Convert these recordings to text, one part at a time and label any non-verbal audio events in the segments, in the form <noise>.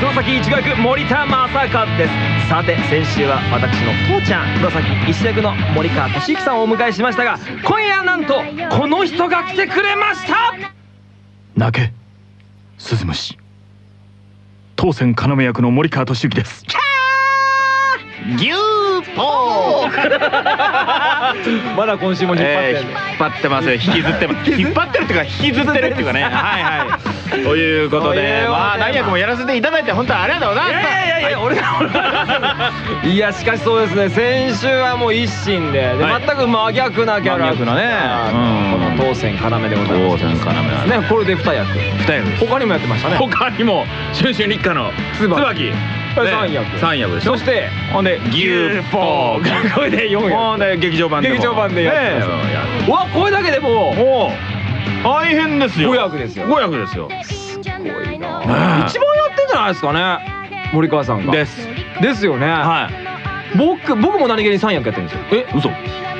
黒崎一学森田正和です。さて先週は私の父ちゃん黒崎一役の森川俊之さんをお迎えしましたが今夜なんとこの人が来てくれました。泣け鈴虫。当選要役の森川俊之です。牛ポー <laughs> まだ今週も引っ張ってえー引っ張ってますよ。引きずってます。引っ張ってるっていうか引きずってるっていうかね。はいはい。<laughs> ということで。でまあ何役もやらせていただいて本当にありがとうございますいやいやいや俺いや <laughs> しかしそうですね。先週はもう一心で。全く真逆なキャラ。真逆なね。うん。この当選要でございます当選要だねねこれで二役。二役他にもやってましたね。他にも春春立夏の椿三役。三役でしょ。そしてほんで牛ポーク。これで四役。ほんで劇場版でも。劇場版でやってます。わこれだけでもうもう。大変ですよ。五役ですよ。五役ですよ。すごいな。一番やってんじゃないですかね森川さんが。です。ですよね。はい。僕僕も何気に三役やってるんですよ。え嘘？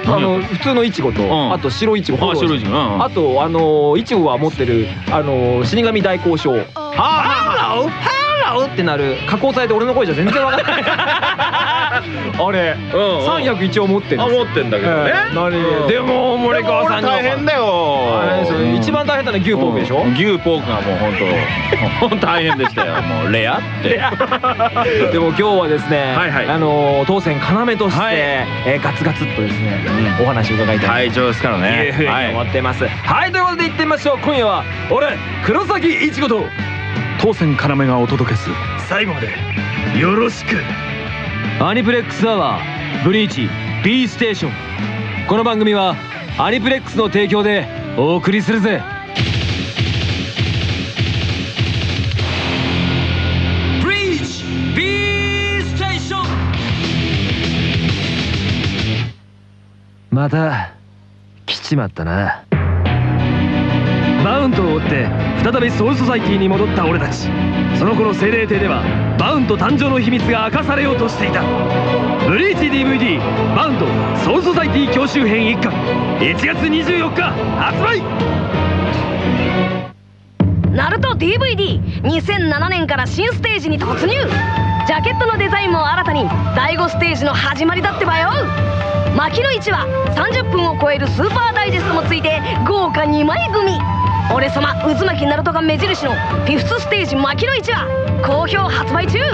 あの普通の一護と、ん。あと白いちごあ白いちごあとあの一護が持ってるあの死神代行証。ホロウホロウってなる。加工されて俺の声じゃ全然わからない。<laughs> あれ。うんうん。三役一応持ってるあ持ってんだけどね。でも森川さん大変だよ。一番大変なのは牛ポークでしょ？うん。牛ポークがもう本当。<laughs> 大変でしたよ。もうレアって。<laughs> でも今日はですね、はいはい。あの当選要として、はい。えーガツガツっとですね、お話を伺いたい隊長ですからね。ふうに思ってます。はい、ということで行ってみましょう。今夜は俺黒崎いちごと当選要がお届けする最後までよろしく。アニプレックスアワーブリーチ B ステーション。この番組はアニプレックスの提供でお送りするぜ。ブリーチ B ステーション。また来ちまったなバウントを追って再びソウルソサイティに戻った俺たち。その頃精霊亭ではバウント誕生の秘密が明かされようとしていた。ブリーチ DVD バウントソウルソサイティ教習編1巻。1月24日発売!ナルト DVD2007 年から新ステージに突入。ジャケットのデザインも新たに第5ステージの始まりだってばよ。牧野市は30分を超えるスーパーダイジェストもついて豪華2枚組。俺様渦巻きナルトが目印のフィフステージ牧野市は好評発売中。リ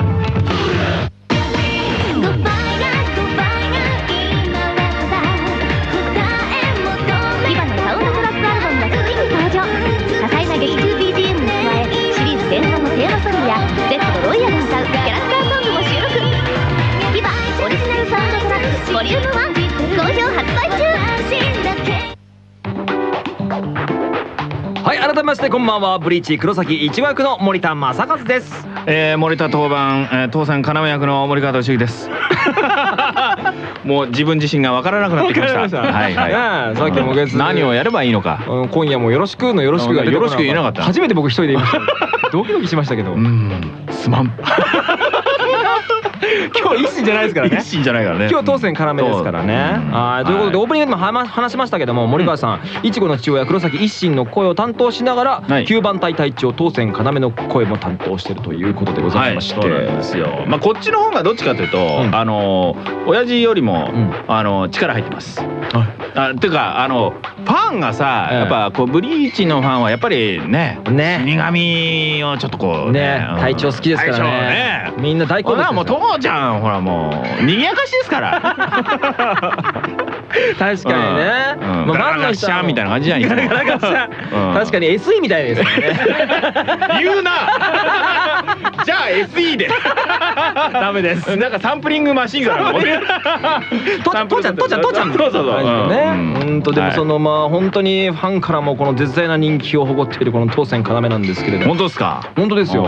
バのサウンドトラックアルバムがついに登場多彩な劇中 BGM に加えシリーズ前半のテーマソングや Z とロイヤルが歌うキャラクターソングも収録リバオリジナルサウンドトラックボリューム1好評発売中はい改めましてこんばんは。ブリーチ黒崎一枠の森田正和です。えー、森田当番、えー、当選要役の森川俊之です。<laughs> もう自分自身が分からなくなってきました。はいはい、さっきも月何をやればいいのか。うん今夜もよろしくのよろしくがよろしく言えなかった。初めて僕一人で言いました。<laughs> ドキドキしましたけど。うん。すまん <laughs> <laughs> 今日一心じゃないですからね。一心じゃないからね。今日当選要ですからね。はい。ということでオープニングでも話しましたけども森川さんいちごの父親黒崎一心の声を担当しながらはい。9番隊隊長当選要の声も担当してるということでござはいい、まして。そうなんですよ。まあこっちの方がどっちかというと、ん。あの親父よりも、うん。あの力入ってます。あていうかあのファンがさ、ええやっぱこうブリーチのファンはやっぱりね、ね。死神をちょっとこうねうん。隊長好きですからね。みんな大好ほ物ですもう父ちゃんほらもう賑やかしですから。<laughs> <laughs> 確かにね。うんまあガラガみたいな感じじゃんいつもガラガラシャンうん確かに SE みたいですよね。<laughs> 言うな。<laughs> じゃあ SE で。ダメです。なんかサンプリングマシンガン。と父ちゃん父ちゃん父ちゃんそうそうそう。ね、本当でもその。のまあ本当にファンからもこの絶大な人気を誇っているこの当選要なんですけれども本当ですか？本当ですよ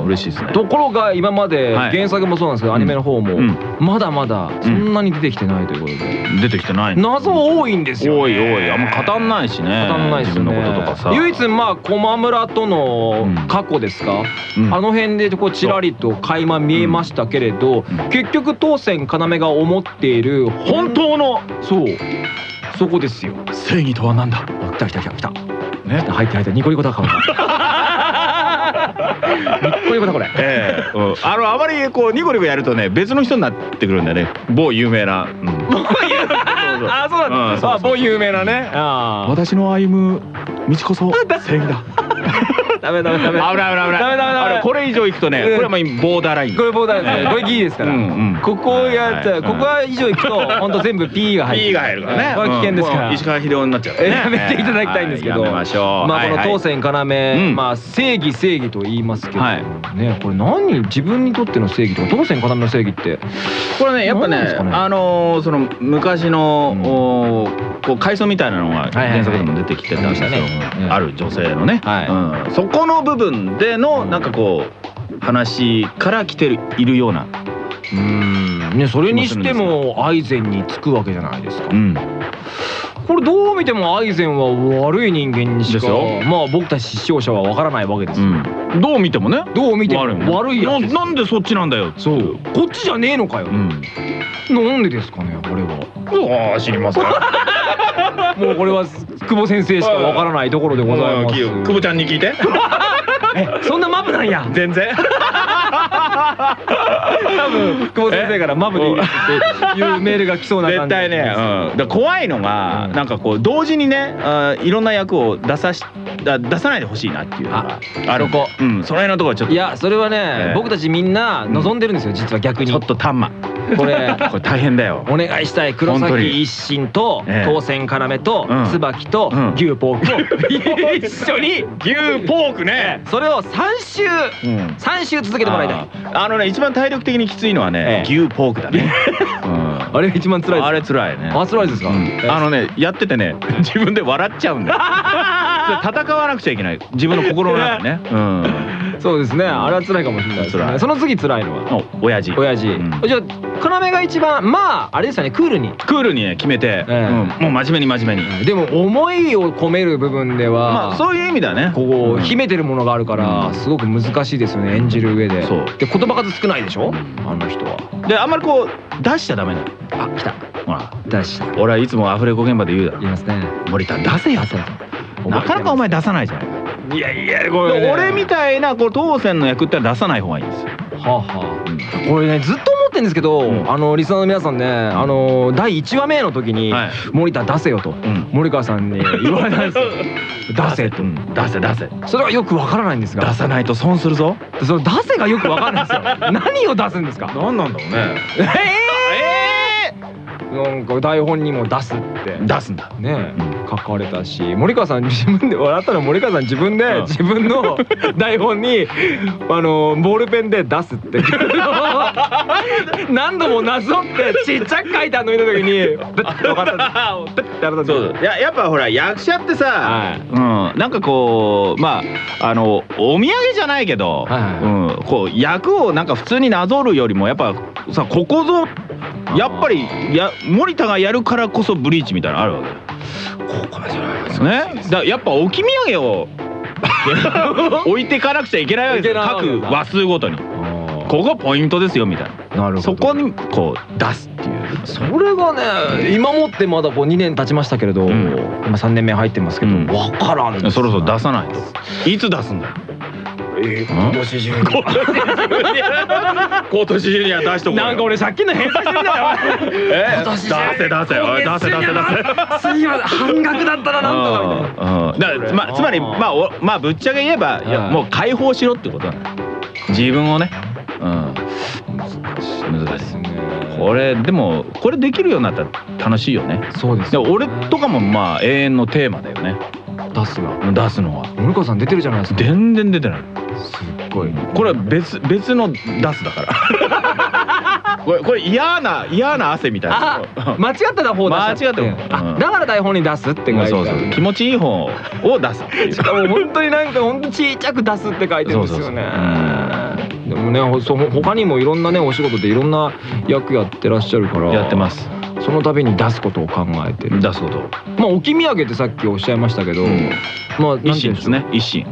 よ。嬉しいですね。ところが今まではい。原作もそうなんですけど、アニメの方も、うん。まだまだそんなに出てきてないということで、出てきてない。謎多いんですよ、ね、多い多い。あんま語んないしね。語んないですよね。自分のこととかさ。唯一まあ駒村との過去ですか、うん。あの辺でこうちらりと垣間見えましたけれど、うん。結局当選要が思っている本当の？そう。そこですよ。正義とは何だ？あ来た来た来た来た。ね。入って入ってニコニコだ <laughs> いうことこれ。ええ。うん。あのあまりこうニコニコやるとね別の人になってくるんだよね。某有名な、うん。あそうなんだ。あ某有名なね。あー私の歩む道こそ正義だダメダメダメ。危ない危ない危ない。ダメダメダメ。これ以上いくとねうん。これはもうボーダーライン。これボーダーですね。これギリですから、ここやったここは以上いくと <laughs> 本当全部 P が入る。P が入るからね。これ危険ですから、石川秀夫になっちゃう <laughs> やめていただきたいんですけど、ましょう。まあこの当選要、ん。まあ正義正義と言いますけど、はい。ねこれ何自分にとっての正義とか当選要の正義って。これねやっぱねあのーその昔の、こう階層みたいなのが原作でも出てきてたんですよ、ありましたね。うんある女性のね、そこの部分でのなんかこう話から来てるいるような、うん。ねそれにしてもアイゼンにつくわけじゃないですか、うん、これどう見てもアイゼンは悪い人間にしかまあ僕たち視聴者はわからないわけですよ、うん、どう見てもね。どう見ても悪いやつなんでそっちなんだよ。そう。こっちじゃねえのかよ、うん。なんでですかねこれは。ああ知りますか <laughs> もうこれは久保先生しかわからないところでございます。久保ちゃんに聞いて。<laughs> えそんなマブなんや。全然。多分久保先生からマブでいいっていうメールが来そうな感じ絶対ね、うん、怖いのが、うんなんかこう同時にねいろんな役を出さしだ出さないでほしいなっていうのがあるそこうん、その辺のところはちょっと。いやそれはね、ええ。僕たちみんな望んでるんですよ実は逆に。ちょっとタンマ。これ。これ大変だよ。お願いしたい。黒崎一心とええ。当選要とうん。椿とうん。牛ポークを。<laughs> 一緒に。牛ポークね、それを3週うん。3週続けてもらいたい。あのね一番体力的にきついのはね、ええ。牛ポークだね、<laughs> うん。あれが一番辛いあれ辛いね。あ辛いですか、あのねやっててね自分で笑っちゃうんだよ <laughs> 戦わなくちゃいけない。自分の心の中で <laughs> ね。うん。そうですね。あれは辛いかもしれないですね。その次辛いのは？お親父。親父、うん。じゃあ要が一番まああれですよねクールにクールにね決めて、もう真面目に真面目に、でも思いを込める部分では、まあそういう意味だねこううん秘めてるものがあるからうんすごく難しいですよね演じる上でそうで言葉数少ないでしょんあの人はであんまりこう出しちゃダメなのあ来たほら出した俺はいつもアフレコ現場で言うだろ言いますね森田出せよ出せよなかなかお前出さないじゃないいやいやこで俺みたいなこう当選の役って出さない方がいいんですよ、はあはあ。これねずっと思ってんですけど、うん。あのリスナーの皆さんねあの第1話目の時にはい「森田出せよ」とうん。森川さんに言われたんですよ。<laughs> 出せと。うん。出せ出せ。それはよくわからないんですが出さないと損するぞ。その出せがよくわかんないんですよ。<laughs> 何を出すんですか？何なんだろうね。<laughs> ええなんか台本にも出すって。え出すんだ。ね。書かれたし。森川さん自分で笑ったら森川さん自分でうん。自分の <laughs> 台本にあのボールペンで出すって。何度もなぞってちっちゃく書いてあるの見た。時に。やややっぱほら役者ってさ、はい。うん、なんかこうまああのお土産じゃないけど、うん、こう役をなんか普通になぞるよりもやっぱさここぞやっぱりや森田がやるからこそブリーチみたいなのあるわけ。ここじゃないですね。だやっぱ置き土産を <laughs> 置いていかなくちゃいけないわけですよ。各話数ごとに。ここポイントですよみたいな。なるほど。そこにこう出すっていう。それがね今もってまだこう2年経ちましたけれど、ん。今3年目入ってますけど、うん。分からんです。そろそろ出さないと。いつ出すんだ？よ今年中に。今年中に。は出しとこうよ。なんか俺借金の返済してるんだよ。<laughs> え今年中出せ出せおい出せ出せ。出せすいません半額だったらなんとかみたいな。うん。うんだからまつまりまあおまあぶっちゃけ言えばいやはいもう解放しろってことだ。ね自分をね。うん。難しい。ねこれでもこれできるようになったら楽しいよね。そうです。で俺とかもまあ永遠のテーマだよね出すが出すのは。森川さん出てるじゃないですか。全然出てない。すっごい。これは別別の出すだから。<laughs> これこれ嫌な嫌な汗みたいな。あ間違ってた方出間違ってたあうん。だから台本に出すって書いてある。そうそう。気持ちいい方を出す。しかも本当になんか本当ちっちゃく出すって書いてるんですよね。でもねほそ他にもいろんなねお仕事でいろんな役やってらっしゃるから。やってますその度に出すことを考えてる。出すこと。まあ置き土産ってさっきおっしゃいましたけど、うん。まあ一心ですね。一心。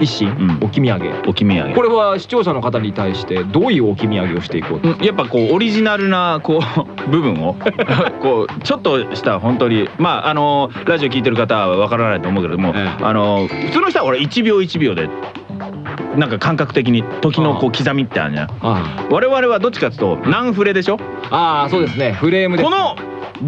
一心、ん。置き土産。置き土産。これは視聴者の方に対してどういう置き土産をしていこうと、うん。やっぱこうオリジナルなこう <laughs> 部分を。<laughs> こうちょっとした本当にまああのラジオ聞いてる方はわからないと思うけれども、ええ。あの普通の人は俺1秒1秒でなんか感覚的に時のこう刻みってあるじゃん。あ我々はどっちかっていうと何フレでしょ？ああそうですね。フレームでこの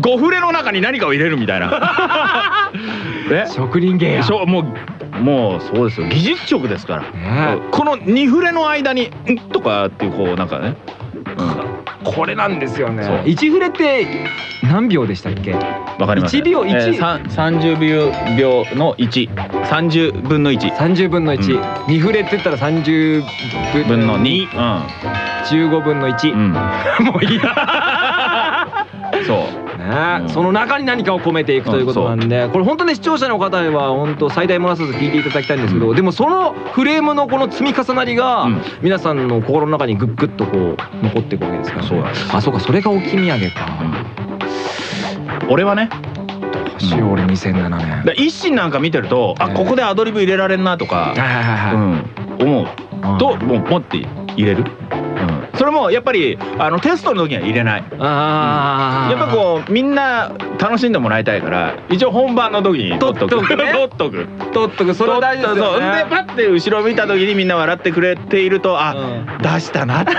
5フレの中に何かを入れるみたいな。<laughs> え？職人芸や。もうもうそうですよ。技術職ですから。ねこの2フレの間に「ん」とかっていうこうなんかね、これなんですよね。一フレって何秒でしたっけ？わかります1秒1えーさん30秒秒の130分の1 30分のうん。1、二フレって言ったら30分の2 15分の1、うん、うん、<laughs> もういい。<laughs> そうね、うん。その中に何かを込めていくということなんで、これ本当ね視聴者の方には本当最大漏らさず聞いていただきたいんですけど、うん。でもそのフレームのこの積み重なりが、うん。皆さんの心の中にグッグッとこう残っていくわけですから、そうあそうかそれが置き土産か、俺はねどうしよう俺2007年、だ一心なんか見てるとあここでアドリブ入れられんなとかはい、はいはいはい、うん、思う。うん。ともう持って入れる、うん、それもやっぱりあのテストの時には入れない。ああやっぱこうみんな楽しんでもらいたいから一応本番の時に取っとく。取っとくね。<laughs> 取っとく。取っとく。それは大事ですよね。でパッて後ろ見た時にみんな笑ってくれているとあ、うん。出したなっていう。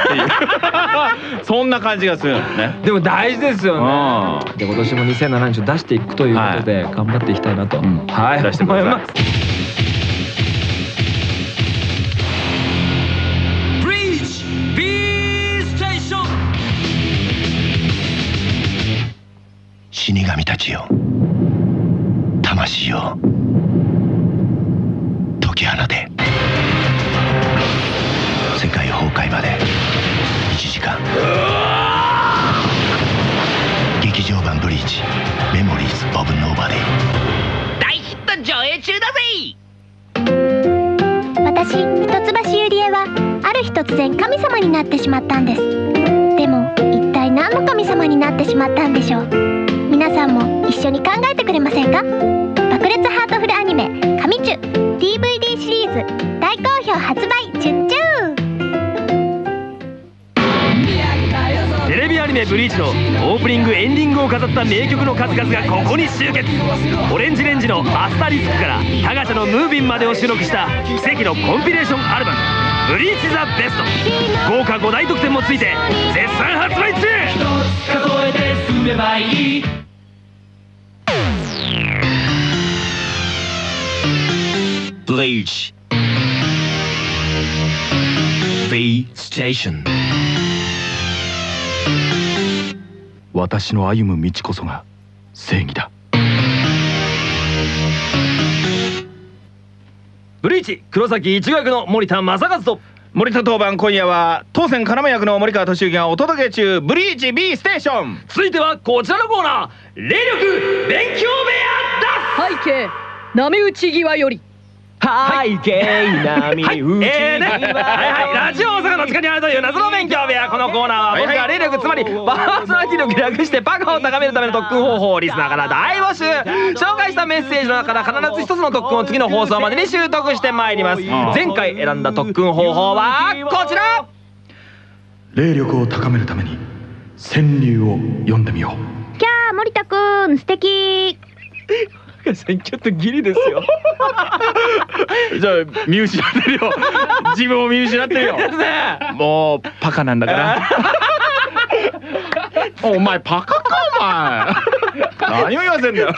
<laughs> そんな感じがするのね。でも大事ですよね。うで今年も2007年出していくということで、頑張っていきたいなと、うん。はい。出してください死神たちよ。魂よ解き放て。世界崩壊まで1時間。劇場版ブリーチメモリーズ・オブ・ノーバディ。大ヒット上映中だぜ！私一橋ゆりえはある日突然神様になってしまったんです。でも一体何の神様になってしまったんでしょう？んも一緒に考えてくれませんか？爆裂ハートフルアニメ「神チュ」DVD シリーズ大好評発売チュッチューテレビアニメ「ブリーチ」のオープニングエンディングを飾った名曲の数々がここに集結。オレンジレンジの「アスタリスク」からタガチャの「ムービン」までを収録した奇跡のコンピレーションアルバム「ブリーチ・ザ・ベスト」豪華5大特典もついて絶賛発売中。ブリーチ B ステーション私の歩む道こそが正義だ。ブリーチ黒崎一護役の森田正和と。森田当番今夜は当選要役の森川俊之がお届け中。ブリーチ B ステーション続いてはこちらのコーナー。霊力勉強部屋背景波打ち際より背景波はい。打ちえーね。はいはい。ラジオ大阪の地下にあるという謎の勉強部屋。このコーナーは僕が霊力つまりパーソナリティ力略してパカを高めるための特訓方法をリスナーから大募集紹介したメッセージの中から必ず一つの特訓を次の放送までに習得してまいります。前回選んだ特訓方法はこちら。霊力を高めるために川柳を読んでみよう。キャー森田くん素敵ちょっとギリですよ。<laughs> じゃあ見失ってるよ。<laughs> 自分を見失ってるよ。もうパカなんだから。<laughs> お前パカかお前。何を言わせんだよ。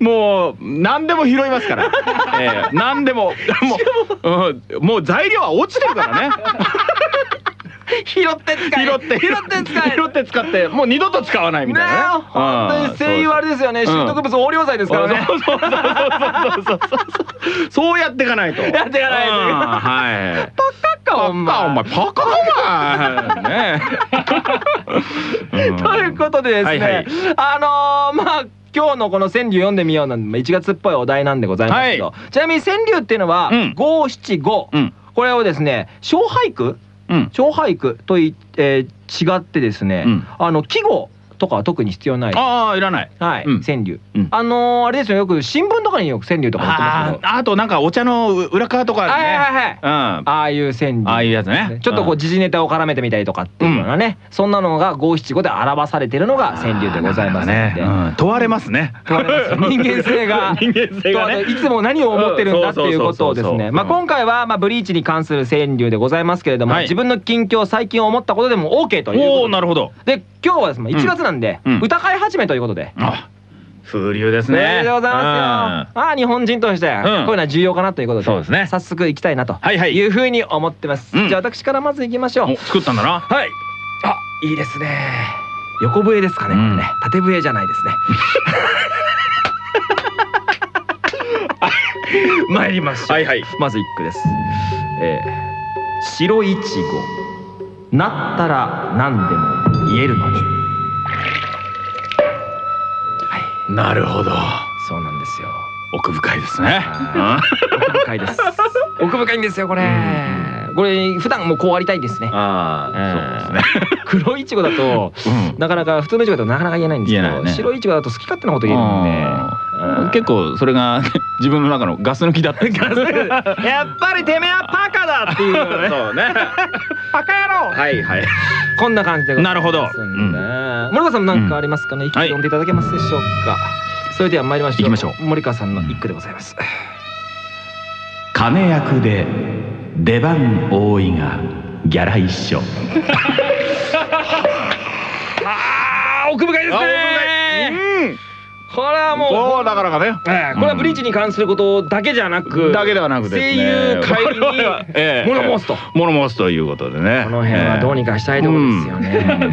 もう何でも拾いますから、ええ。何でももう、うん、もう材料は落ちてるからね拾って使い拾って。拾って使い拾って使ってもう二度と使わないみたいなね。本当に声優あれですよね。習得物横領罪ですからね。そうそうそうそうそうやっていかないと。やっていかないと。はい。パカかお前。お前。パカお前。<laughs> ということでですねあのまあ今日のこの川柳読んでみようなんで1月っぽいお題なんでございますけど、ちなみに川柳っていうのは五七五。これをですね小俳句うん。小俳句とい、えー違ってですね、うん。あの季語とかは特に必要ない。ああいらない。はい、うん。川柳、うん。あのーあれですよよく新聞とかによく川柳とか載ってますけど。あとなんかお茶の裏側とかね。はいはいはいうん。あああいう川柳。あいうやつね。ちょっとこう時事ネタを絡めてみたりとかっていうようなね、そんなのが五七五で表されているのが川柳でございますね、うん。問われますね。問われます <laughs> 人間性が。人間性いつも何を思ってるんだっていうことをですね、まあ、今回はまあブリーチに関する川柳でございますけれども、はい。自分の近況最近思ったことでも OK というおおなるほど。で今日はですね1月なんで、うん歌会始めということで。あ風流ですねねでございますよ。ああ日本人としてこういうのは重要かなということで、そうですね早速行きたいなとはいはいいうふうに思ってます。うんじゃあ私からまず行きましょう。作ったんだなはい。あいいですね。横笛ですかね。ね縦笛じゃないですね。<laughs> 参りましょう。はいはいまず一句です。えー白いちごなったら何でも言えるのに。はい。なるほどそうなんですよ。奥深いですねは奥深いです。<laughs> 奥深いんですよこれ。これ普段もこうありたいですね。ああそうですね <laughs> 黒いちごだとうんなかなか普通のいちごだとなかなか言えないんですけど、白いちごだと好き勝手なこと言えるんで。うん結構それが自分の中のガス抜きだった <laughs> やっぱりてめえはパカだっていうのね。そうねパカ野郎。はいはいこんな感じでございますなるほど森川さん何かありますかね？一句はい読んでいただけますでしょうか？それでは参りましょう。行きましょ森川さんの一句でございます。金役で出番多いがギャラ一緒 <laughs> ああ奥深いですね。うんこれはもう。こうなかなかねええこれはブリーチに関することだけじゃなく、だけではなくですね声優界に <laughs> 物申すと。物申すということでねこの辺はどうにかしたいところですよね。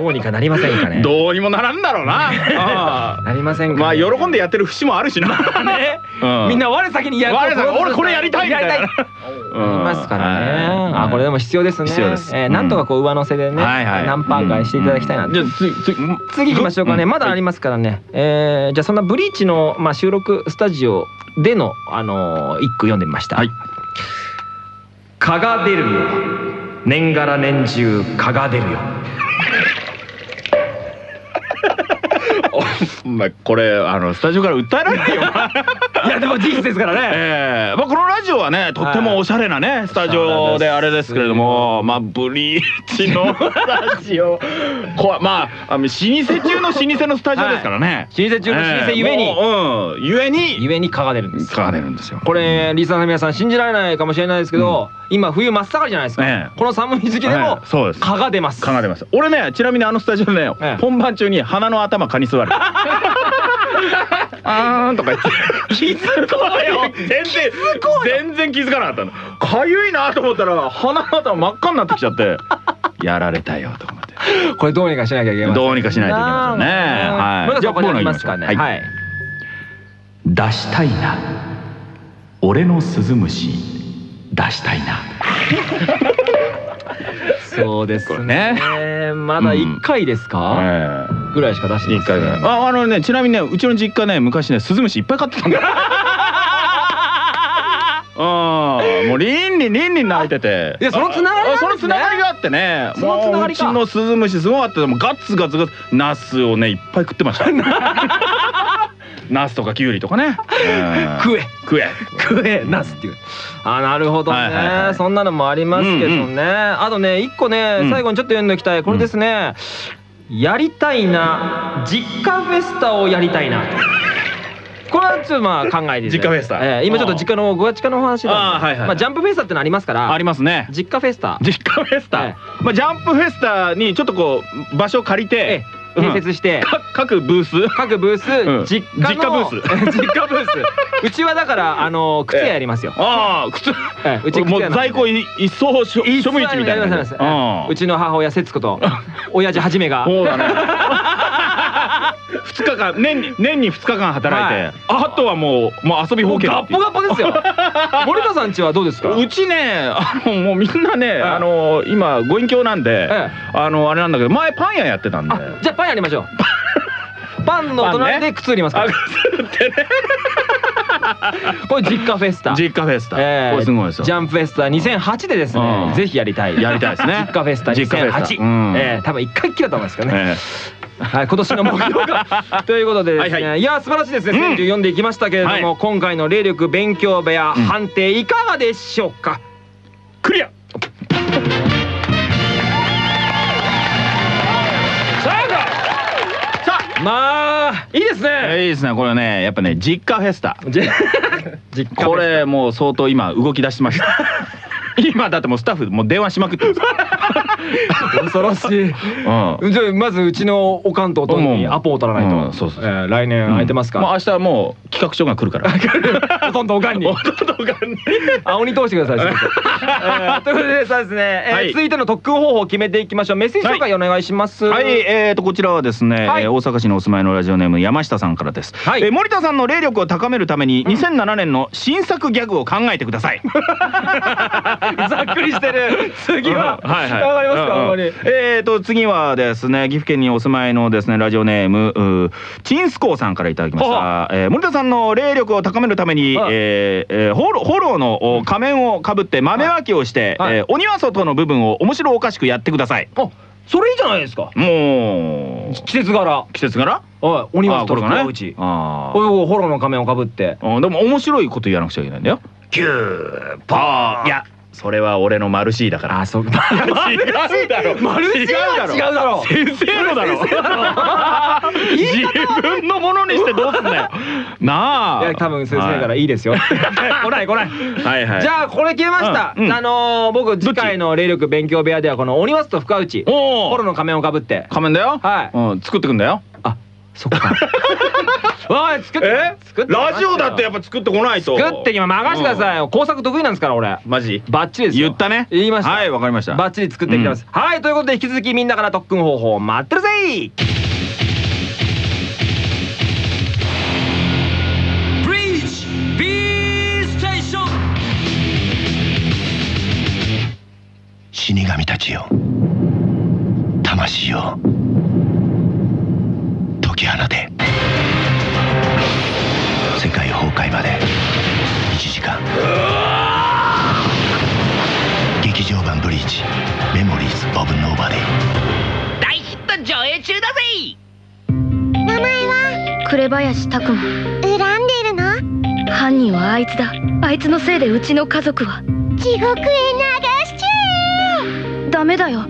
どうにかなりませんかね。どうにもならんだろうなあ <laughs> なりませんか、あまあ喜んでやってる節もあるしな <laughs> みんな我先にやる俺これやりたいみたいなやりたいうんいますからね。はいあこれでも必要ですね。必要ですえーなんとかこう上乗せでね、何パーかしていただきたいなと。じゃあ次次次行きましょうかね。まだありますからね。えーじゃあそんなブリーチのまあ収録スタジオでのあのー一句読んでみました。はい。蚊が出るよ。年がら年中蚊が出るよ。まあこれあのスタジオから訴えられてよ。いやでも事実ですからね。<laughs> ええ。まあこのラジオはねとってもおしゃれなねスタジオであれですけれどもまあブリーチのラジオ。<laughs> こわまああの老舗中の老舗のスタジオですからね。老舗中の老舗ゆえに、ううん。ゆえに。ゆえに蚊が出るんです。蚊が出るんですよ。これリスナーの皆さん信じられないかもしれないですけど、今冬真っ盛りじゃないですか、ええ。この寒い時期でもはいそうです。蚊が出ます。蚊が出ます。俺ねちなみにあのスタジオでね、ええ。本番中に鼻の頭蚊に座る <laughs> あーんとか言って。気づこうよ。全然全然気づかなかったの。かゆいなと思ったら鼻の頭真っ赤になってきちゃって。<laughs> やられたよと思って。これどうにかしなきゃいけません。どうにかしないといけませんね。はい。村田さんこれありますかね。じゃあはい、出したいな。俺のスズムシ出したいな。<laughs> そうですね。ね。まだ1回ですか、えぐらいしか出してえない一回ぐらい。ああのねちなみにねうちの実家ね昔ねスズムシいっぱい飼ってたんだようん。もう倫理倫理泣いてて。いやそのつながりねあそのつながりがあってね。そのつながりか。もううちのスズムシすごかったもうガツガツガツ。ナスをねいっぱい食ってました。<laughs> ナスとかキュウリとかね。<laughs> 食え。食え。食えナスっていう。あなるほどね、そんなのもありますけどね、あとね一個ね、うん。最後にちょっと読んでおきたい。これですね、やりたいな実家フェスタをやりたいな。これはちょっとまあ考えて実家フェスタ。ええ今ちょっと実家のご家近のお話なんで。はいはい。まあ、ジャンプフェスタってのありますから。ありますね。実家フェスタ。実家フェスタ、え。まあジャンプフェスタにちょっとこう場所を借りて、ええ併設して、か各ブース？各ブース、うん。実家の実家ブ <laughs> 実家ブース。うちはだからあの靴屋やりますよ、ああ靴。ええうち靴もう在庫い一層処処分市みたいなうちの母親節子と親父はじめが。そうだね <laughs> 2日間年に年に2日間働いて、はい。あとはもうもう遊びほもうう。けるガッポガッポですよ。<laughs> 森田さんちはどうですか？うちねあのもうみんなね、えあの今ご隠居なんで、えあのあれなんだけど前パン屋やってたんで。あじゃあパンやりましょう。<laughs> パンの隣で靴売りますか？あら靴ってね。<laughs> これ実家フェスタ。実家フェスタ、えーこれすごいですよ。ジャンプフェスタ2008でですね、うん。ぜひやりたい。やりたいですね。実家フェスタ実家フェス2008タ。うん。えー多分一回っきりだと思いますけどね、えはい、今年の目標が。<laughs> ということでですね、はいはい。いや素晴らしいですね、川柳読んでいきましたけれども、はい。今回の霊力勉強部屋、うん。判定いかがでしょうか？クリア。まあいいですえね。いいですね。これねやっぱね <laughs> 実家フェスタ。これもう相当今動き出しました <laughs> 今だってもうスタッフもう電話しまくってるんです恐ろしい。うん。じゃあまずうちのおかんとおとんにアポを取らないと、うんそうそうえー来年空いてますか、もう明日はもう企画書が来るから。<laughs> おとんとおかんに。ほとんどがねあ鬼通してください <laughs> えーということでさあですね、えーはい。続いての特訓方法を決めていきましょう。メッセージ紹介お願いします。はい、えー、とこちらはですね、はい。えー大阪市のお住まいのラジオネーム山下さんからです、はい。えー森田さんの霊力を高めるために2007年の新作ギャグを考えてください <laughs> ざっくりしてる。次は？うん。はいはい。わかりますか？あんまり。えーと次はですね岐阜県にお住まいのですねラジオネームチンスコーさんからいただきました、えー森田さんの霊力を高めるために、はいえーえーホロホロのお仮面をかぶって豆まきをして、はい。えー鬼は外の部分を面白おかしくやってください。あそれいいじゃないですか。もう。季節柄。季節柄？はい鬼は外あこれがねのうちあ。ーおいホロの仮面をかぶって。うんでも面白いこと言わなくちゃいけないんだよ。キューパー。いや、それは俺のマルシーだから。あそう違うだろ。マルシーは違うだろ先生のだろ。自分のものにしてどうすんだよ。なあ。いや多分先生からいいですよ来ない来ないはいはい。じゃあこれ決めました、あのー僕次回の霊力勉強部屋ではこの鬼松と深内おお。ホロの仮面をかぶって仮面だよ。はいうん、作ってくんだよ。あそっか。<laughs> わい作って作ってきましたよ。やっぱ作ってこないと。作ってきま任せてくださいよ。工作得意なんですから俺。マジ？バッチリですよ。言ったね。言いました。はい、わかりました。バッチリ作ってきてます、はいということで引き続きみんなから特訓方法待ってるぜ！死神たちよ。魂よ解き放て世界崩壊まで。1時間。劇場版「ブリーチ。メモリーズ・オブ・ノーバディ」大ヒット上映中だぜ名前は紅林拓磨。恨んでるの？犯人はあいつだ。あいつのせいでうちの家族は。地獄へ流しちゃえダメだよ。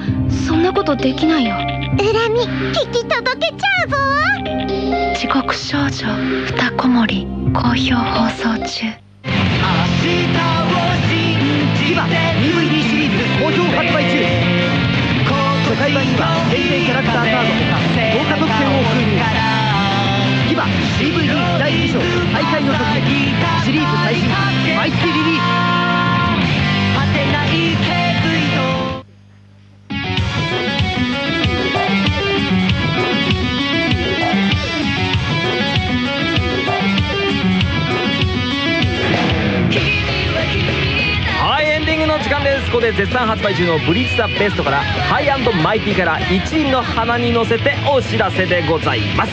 そんなことできないよ恨み聞き届けちゃうぞ。地獄少女二子守好評放送中。今 DVD シリーズ好評発売中初回版には平成キャラクターカードほか豪華特典を封入今 DVD 第2章大会の時シリーズ最新毎月リリース間で絶賛発売中のブリッツ・ザ・ベストからハイマイティから一輪の花に乗せてお知らせでございます。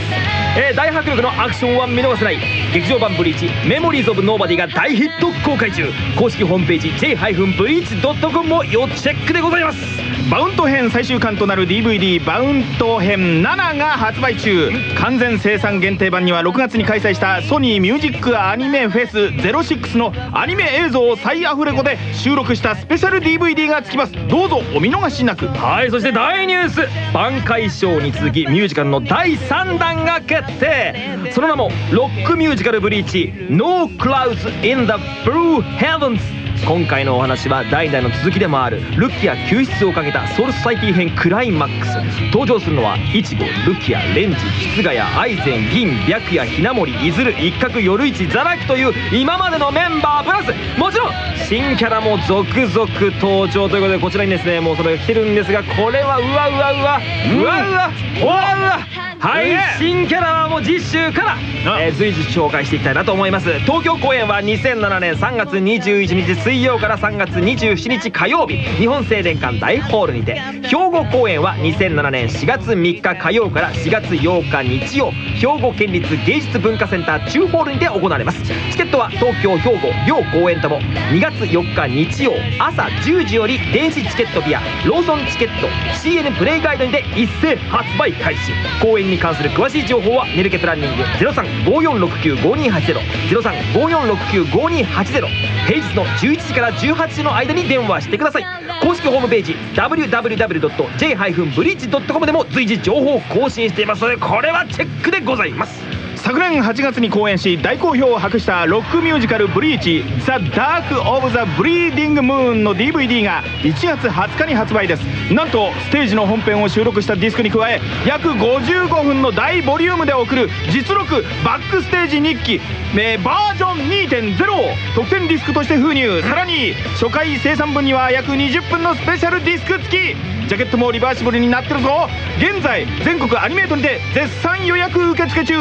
えー大迫力のアクションは見逃せない。劇場版ブリーチメモリーズ・オブ・ノーバディが大ヒット公開中。公式ホームページ j-breach.com も要チェックでございます。バウント編最終巻となる DVD バウント編7が発売中。完全生産限定版には6月に開催したソニーミュージックアニメフェス06のアニメ映像を再アフレコで収録したスペシャル DVD がつきます。どうぞお見逃しなく。はいそして大ニュース。挽回ショーに続きミュージカルの第3弾が決定。その名もロックミュージカルブリーチ No Clouds in the Blue Heavens 今回のお話は代々の続きでもあるルキア救出をかけたソウルソサイティ編クライマックス。登場するのはイチゴルキアレンジ室ヶ谷アイゼン銀白夜ひなもりいずる一角夜市ザラキという今までのメンバープラス。もちろん新キャラも続々登場ということでこちらにですねもうそれが来てるんですがこれはうわうわうわうわうわうわうわはい新キャラはもう次週から、えー随時紹介していきたいなと思います。東京公演は2007年3月21日水曜から3月27日火曜日日本青年館大ホールにて兵庫公演は2007年4月3日火曜から4月8日日曜兵庫県立芸術文化センター中ホールにて行われます。チケットは東京兵庫両公演とも2月4日日曜朝10時より電子チケットビアローソンチケット CN プレイガイドにて一斉発売開始。公演に関する詳しい情報はネルケプランニング0354695280 0354695280平日の11時から18時の間に電話してください。公式ホームページ www.j-breach.com でも随時情報を更新していますのでこれはチェックでございます。昨年8月に公演し大好評を博したロックミュージカル「ブリーチザ・ダーク・オブ・ザ・ブリーディング・ムーン」の DVD が1月20日に発売です。なんとステージの本編を収録したディスクに加え約55分の大ボリュームで送る実録バックステージ日記えーバージョン2.0を特典ディスクとして封入。さらに初回生産分には約20分のスペシャルディスク付き。ジャケットもリバーシブルになってるぞ。現在全国アニメートにて絶賛予約受付中。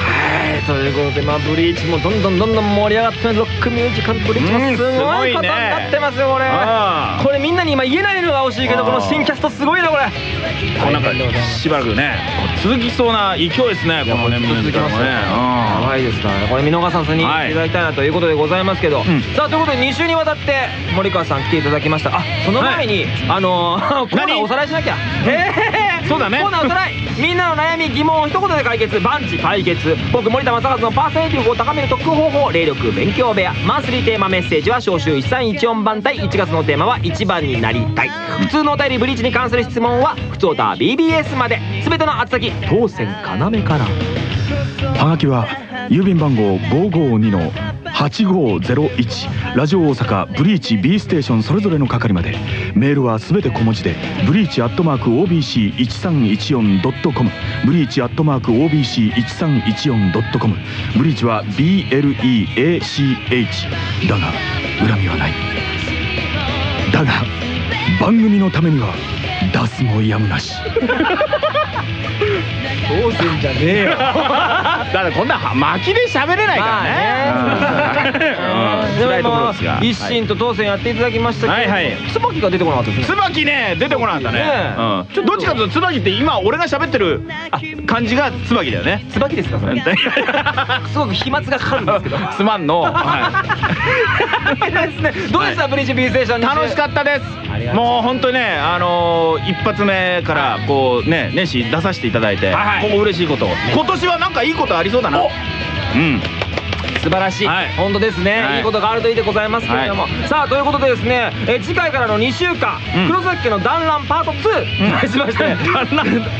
はいということでまあブリーチもどんどんどんどん盛り上がってロックミュージカルブリーチもうんすごいことになってますよこれ。あーこれみんなに今言えないのが惜しいけどこの新キャストすごいなこれ。こうなんかしばらくね続きそうな勢いですねこのね。続きますよねやばいですからね。これ見逃さずにはい。ただきたいなということでございますけど、ん。さあということで2週にわたって森川さん来ていただきました。あその前に、あのー、<laughs> コーナー何おさらいしなきゃ。へーそうだね。コーナーおさらい。みんなの悩み疑問を一言で解決。万事解決僕森田正和のパーソナリティ力を高める特訓方法霊力勉強部屋。マンスリーテーマメッセージは招集1314番対1月のテーマは1番になりたい。普通のお便りブリーチに関する質問は普通おた BBS まで。全ての宛先当選要からはがきは郵便番号552の8501ラジオ大阪ブリーチ B ステーションそれぞれの係まで。メールはすべて小文字でブリーチアットマーク OBC1314.com ブリーチアットマーク OBC1314.com ブリーチは BLEACH だが恨みはない。だが番組のためには出すもやむなし。当選じゃねえよ。<laughs> だからこんな巻きで喋れないからね。うん。でも一心と当選やっていただきましたけど、椿が出てこなかったですね。椿ね出てこなかったね。ねうん。ちょっとどっちかというと椿って今俺が喋ってる感じが椿だよね。椿ですかそれ？<laughs> すごく飛沫がかかるんですけど。<laughs> すまんの、<laughs> どうでした、ブリーチ B ステーションい、楽しかったです。もう本当にねあのー一発目からこうね年始出させていただいて、はいはい。ここ嬉しいこと今年はなんかいいことありそうだな。うん素晴らしい、はい。本当ですね、はい。い、いことがあるといいでございますけれども、さあということでですね、え次回からの2週間、うん。黒崎家の団らんパート2、<laughs> 題しまして。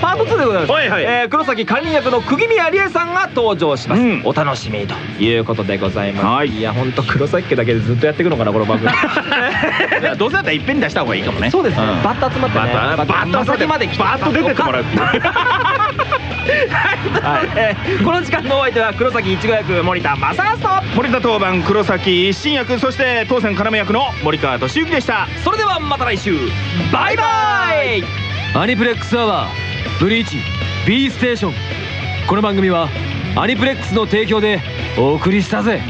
パート2でございます、はいはい。えー黒崎管理役の釘宮理恵さんが登場します、うん。お楽しみということでございます、はい。いや本当黒崎家だけでずっとやっていくのかなこの番組。<laughs> どうせだったらいっぺんに出した方がいいかもね。そうですね、ん。バッと集まってね。バッとバッとまさきまで来てバッと出てってもらうっていうはい、えーこの時間のお相手は黒崎いちご役森田正和と。森田当番黒崎一心役そして当選要役の森川俊之でした。それではまた来週。バイバイ。アニプレックスアワーブリーチ B ステーション。この番組はアニプレックスの提供でお送りしたぜ